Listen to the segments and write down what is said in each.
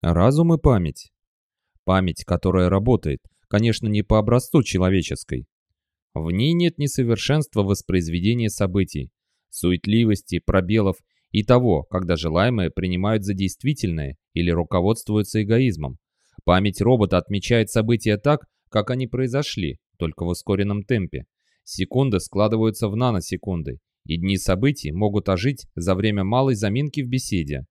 Разум и память. Память, которая работает, конечно, не по образцу человеческой. В ней нет несовершенства воспроизведения событий, суетливости, пробелов и того, когда желаемое принимают за действительное или руководствуются эгоизмом. Память робота отмечает события так, как они произошли, только в ускоренном темпе. Секунды складываются в наносекунды, и дни событий могут ожить за время малой заминки в беседе.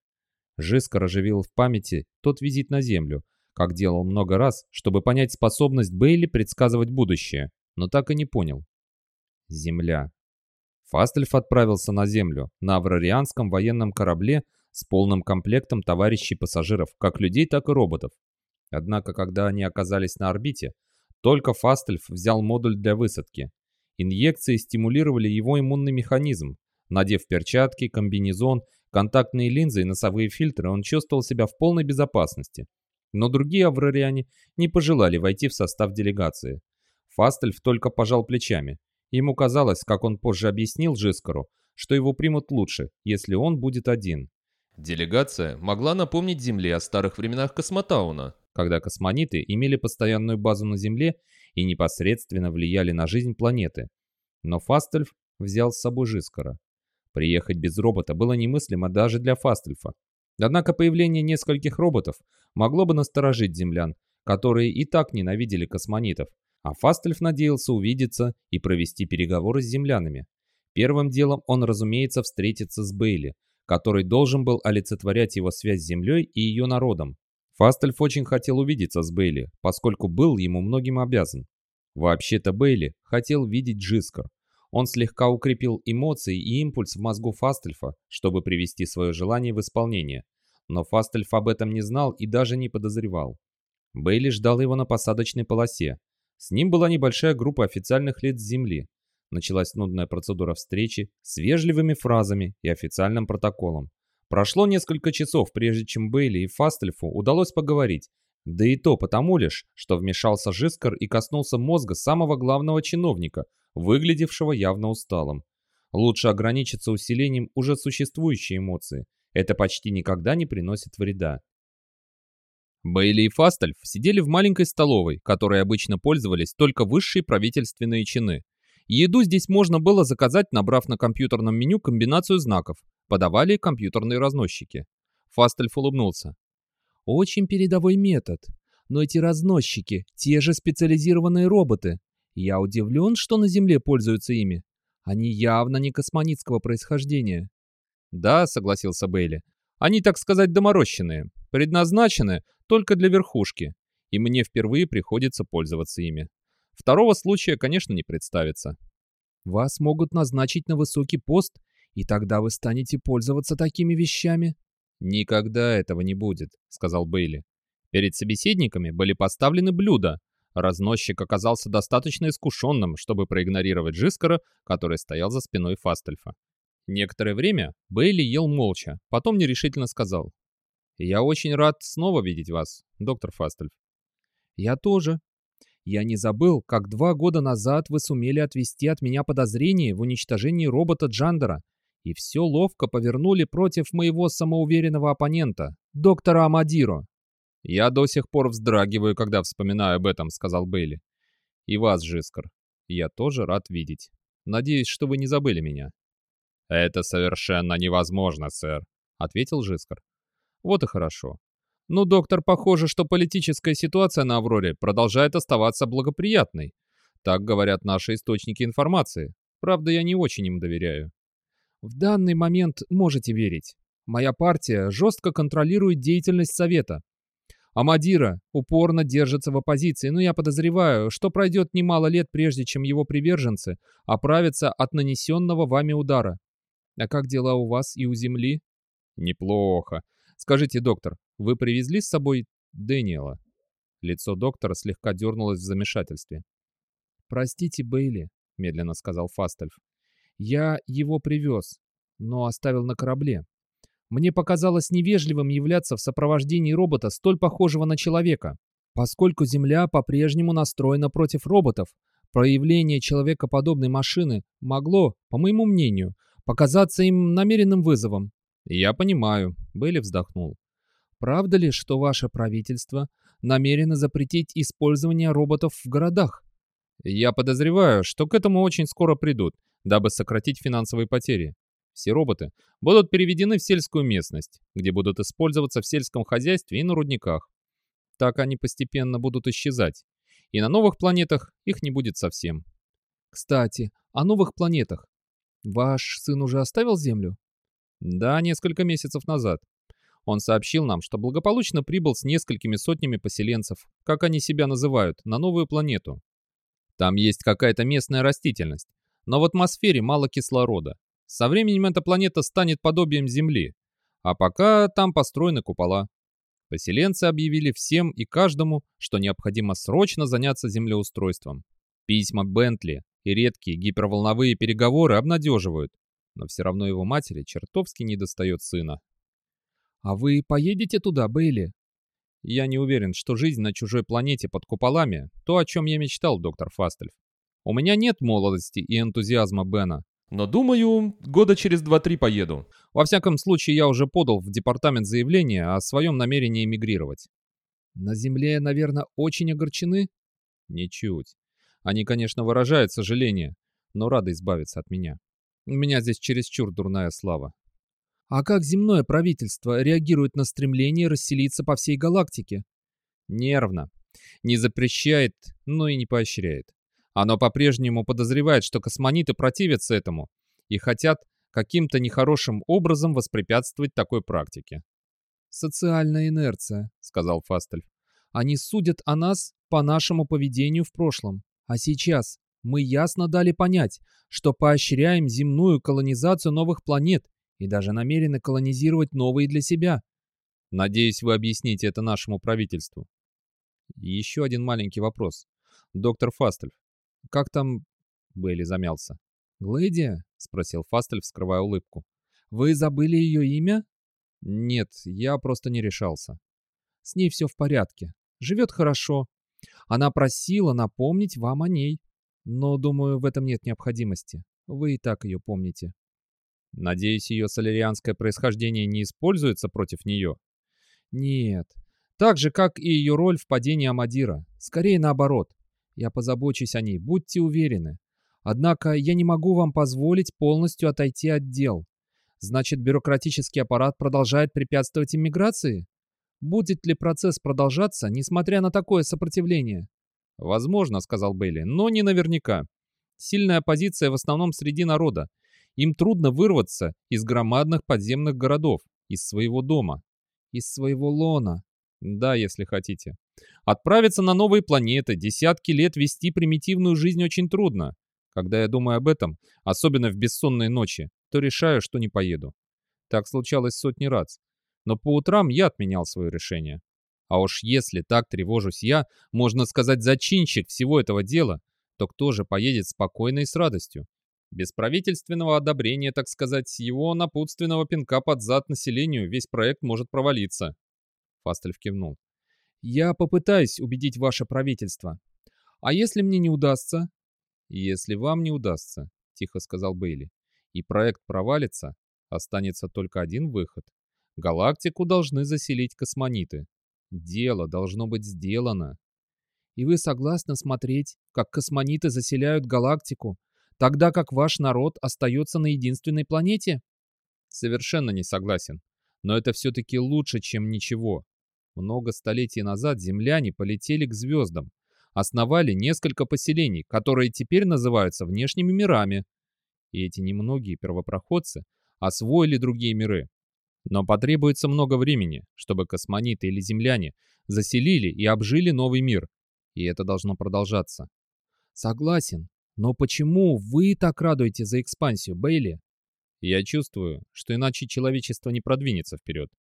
Жискар оживил в памяти тот визит на Землю, как делал много раз, чтобы понять способность Бейли предсказывать будущее, но так и не понял. Земля. Фастельф отправился на Землю на аврарианском военном корабле с полным комплектом товарищей пассажиров, как людей, так и роботов. Однако, когда они оказались на орбите, только Фастельф взял модуль для высадки. Инъекции стимулировали его иммунный механизм. Надев перчатки, комбинезон, контактные линзы и носовые фильтры, он чувствовал себя в полной безопасности. Но другие аврариане не пожелали войти в состав делегации. Фастельф только пожал плечами. Ему казалось, как он позже объяснил Жискару, что его примут лучше, если он будет один. Делегация могла напомнить Земле о старых временах Космотауна, когда космониты имели постоянную базу на Земле и непосредственно влияли на жизнь планеты. Но Фастельф взял с собой Жискара. Приехать без робота было немыслимо даже для Фастельфа. Однако появление нескольких роботов могло бы насторожить землян, которые и так ненавидели космонитов, а Фастельф надеялся увидеться и провести переговоры с землянами. Первым делом он, разумеется, встретится с Бейли, который должен был олицетворять его связь с землей и ее народом. Фастельф очень хотел увидеться с Бейли, поскольку был ему многим обязан. Вообще-то Бейли хотел видеть Джискар. Он слегка укрепил эмоции и импульс в мозгу Фастельфа, чтобы привести свое желание в исполнение. Но Фастельф об этом не знал и даже не подозревал. Бейли ждал его на посадочной полосе. С ним была небольшая группа официальных лиц Земли. Началась нудная процедура встречи с вежливыми фразами и официальным протоколом. Прошло несколько часов, прежде чем Бейли и Фастельфу удалось поговорить, да и то потому лишь, что вмешался Жискар и коснулся мозга самого главного чиновника, выглядевшего явно усталым. Лучше ограничиться усилением уже существующей эмоции. Это почти никогда не приносит вреда. Бейли и Фастельф сидели в маленькой столовой, которой обычно пользовались только высшие правительственные чины. Еду здесь можно было заказать, набрав на компьютерном меню комбинацию знаков, подавали компьютерные разносчики. Фастельф улыбнулся. Очень передовой метод. Но эти разносчики — те же специализированные роботы. Я удивлен, что на Земле пользуются ими. Они явно не космонитского происхождения. Да, согласился Бейли. Они, так сказать, доморощенные. Предназначены только для верхушки. И мне впервые приходится пользоваться ими. Второго случая, конечно, не представится. Вас могут назначить на высокий пост и тогда вы станете пользоваться такими вещами?» «Никогда этого не будет», — сказал Бейли. Перед собеседниками были поставлены блюда. Разносчик оказался достаточно искушенным, чтобы проигнорировать Жискара, который стоял за спиной Фастельфа. Некоторое время Бейли ел молча, потом нерешительно сказал. «Я очень рад снова видеть вас, доктор Фастельф». «Я тоже. Я не забыл, как два года назад вы сумели отвести от меня подозрение в уничтожении робота Джандера и все ловко повернули против моего самоуверенного оппонента, доктора Амадиро. «Я до сих пор вздрагиваю, когда вспоминаю об этом», — сказал Бейли. «И вас, Жискар, я тоже рад видеть. Надеюсь, что вы не забыли меня». «Это совершенно невозможно, сэр», — ответил Жискар. «Вот и хорошо. Ну, доктор, похоже, что политическая ситуация на Авроре продолжает оставаться благоприятной. Так говорят наши источники информации. Правда, я не очень им доверяю. В данный момент можете верить. Моя партия жестко контролирует деятельность Совета. Амадира упорно держится в оппозиции, но я подозреваю, что пройдет немало лет, прежде чем его приверженцы оправятся от нанесенного вами удара. А как дела у вас и у Земли? Неплохо. Скажите, доктор, вы привезли с собой Дэниела? Лицо доктора слегка дернулось в замешательстве. «Простите, Бейли», — медленно сказал Фастельф. Я его привез, но оставил на корабле. Мне показалось невежливым являться в сопровождении робота, столь похожего на человека. Поскольку Земля по-прежнему настроена против роботов, проявление человекоподобной машины могло, по моему мнению, показаться им намеренным вызовом. «Я понимаю», — Бейли вздохнул. Правда ли, что ваше правительство намерено запретить использование роботов в городах? Я подозреваю, что к этому очень скоро придут, дабы сократить финансовые потери. Все роботы будут переведены в сельскую местность, где будут использоваться в сельском хозяйстве и на рудниках. Так они постепенно будут исчезать. И на новых планетах их не будет совсем. Кстати, о новых планетах. Ваш сын уже оставил Землю? Да, несколько месяцев назад. Он сообщил нам, что благополучно прибыл с несколькими сотнями поселенцев, как они себя называют, на новую планету. Там есть какая-то местная растительность, но в атмосфере мало кислорода. Со временем эта планета станет подобием Земли, а пока там построены купола. Поселенцы объявили всем и каждому, что необходимо срочно заняться землеустройством. Письма Бентли и редкие гиперволновые переговоры обнадеживают, но все равно его матери чертовски недостает сына. «А вы поедете туда, Бейли?» «Я не уверен, что жизнь на чужой планете под куполами — то, о чем я мечтал, доктор Фастельф. У меня нет молодости и энтузиазма Бена, но думаю, года через два-три поеду. Во всяком случае, я уже подал в департамент заявление о своем намерении эмигрировать. На Земле, наверное, очень огорчены? Ничуть. Они, конечно, выражают сожаление, но рады избавиться от меня. У меня здесь чересчур дурная слава. А как земное правительство реагирует на стремление расселиться по всей галактике? Нервно. Не запрещает, но и не поощряет. Оно по-прежнему подозревает, что космониты противятся этому и хотят каким-то нехорошим образом воспрепятствовать такой практике. «Социальная инерция», — сказал Фастель. «Они судят о нас по нашему поведению в прошлом. А сейчас мы ясно дали понять, что поощряем земную колонизацию новых планет и даже намерены колонизировать новые для себя. Надеюсь, вы объясните это нашему правительству. еще один маленький вопрос. Доктор Фастель, как там...» Бейли замялся. «Глэдия?» — спросил Фастель, вскрывая улыбку. «Вы забыли ее имя?» «Нет, я просто не решался». «С ней все в порядке. Живет хорошо. Она просила напомнить вам о ней. Но, думаю, в этом нет необходимости. Вы и так ее помните». «Надеюсь, ее солярианское происхождение не используется против нее?» «Нет. Так же, как и ее роль в падении Амадира. Скорее наоборот. Я позабочусь о ней, будьте уверены. Однако я не могу вам позволить полностью отойти от дел. Значит, бюрократический аппарат продолжает препятствовать иммиграции? Будет ли процесс продолжаться, несмотря на такое сопротивление? Возможно, сказал Бейли, но не наверняка. Сильная позиция в основном среди народа. Им трудно вырваться из громадных подземных городов, из своего дома. Из своего лона. Да, если хотите. Отправиться на новые планеты, десятки лет вести примитивную жизнь очень трудно. Когда я думаю об этом, особенно в бессонные ночи, то решаю, что не поеду. Так случалось сотни раз. Но по утрам я отменял свое решение. А уж если так тревожусь я, можно сказать, зачинщик всего этого дела, то кто же поедет спокойно и с радостью? Без правительственного одобрения, так сказать, его напутственного пинка под зад населению весь проект может провалиться. Фастель кивнул. «Я попытаюсь убедить ваше правительство. А если мне не удастся?» «Если вам не удастся», — тихо сказал Бейли, «и проект провалится, останется только один выход. Галактику должны заселить космониты. Дело должно быть сделано». «И вы согласны смотреть, как космониты заселяют галактику, тогда как ваш народ остается на единственной планете?» «Совершенно не согласен. Но это все-таки лучше, чем ничего. Много столетий назад земляне полетели к звездам, основали несколько поселений, которые теперь называются внешними мирами. И эти немногие первопроходцы освоили другие миры. Но потребуется много времени, чтобы космониты или земляне заселили и обжили новый мир. И это должно продолжаться. Согласен. Но почему вы так радуете за экспансию, Бейли? Я чувствую, что иначе человечество не продвинется вперед.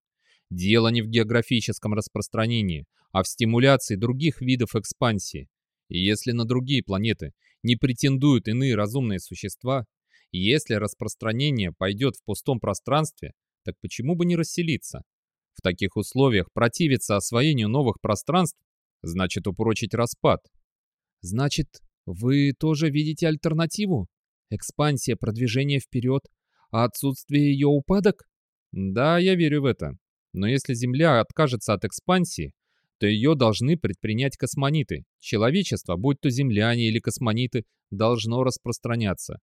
Дело не в географическом распространении, а в стимуляции других видов экспансии. И если на другие планеты не претендуют иные разумные существа, если распространение пойдет в пустом пространстве, так почему бы не расселиться? В таких условиях противиться освоению новых пространств значит упрочить распад. Значит, вы тоже видите альтернативу? Экспансия, продвижение вперед, а отсутствие ее упадок? Да, я верю в это. Но если Земля откажется от экспансии, то ее должны предпринять космониты. Человечество, будь то земляне или космониты, должно распространяться.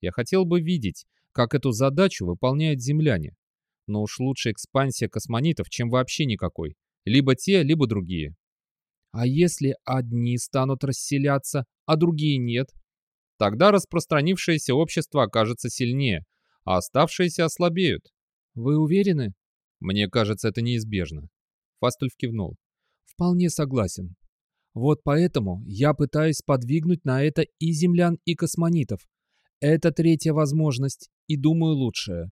Я хотел бы видеть, как эту задачу выполняют земляне. Но уж лучше экспансия космонитов, чем вообще никакой. Либо те, либо другие. А если одни станут расселяться, а другие нет? Тогда распространившееся общество окажется сильнее, а оставшиеся ослабеют. Вы уверены? Мне кажется, это неизбежно. Фастульф кивнул. Вполне согласен. Вот поэтому я пытаюсь подвигнуть на это и землян, и космонитов. Это третья возможность, и думаю лучшая.